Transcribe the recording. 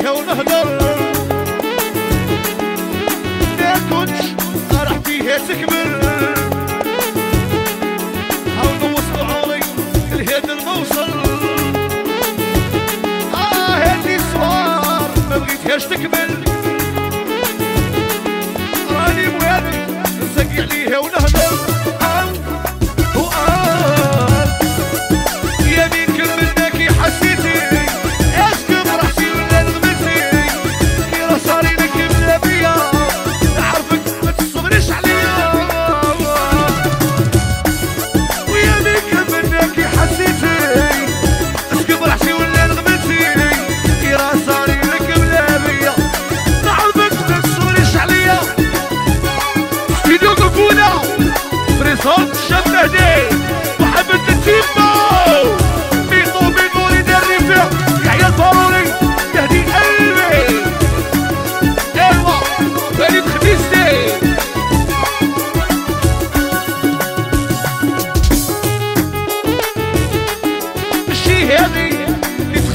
فيها ونهدر. ناكلش والصرح فيها تكبر عمري الموصل. آه ما بغيتهاش تكمل. راني بغيت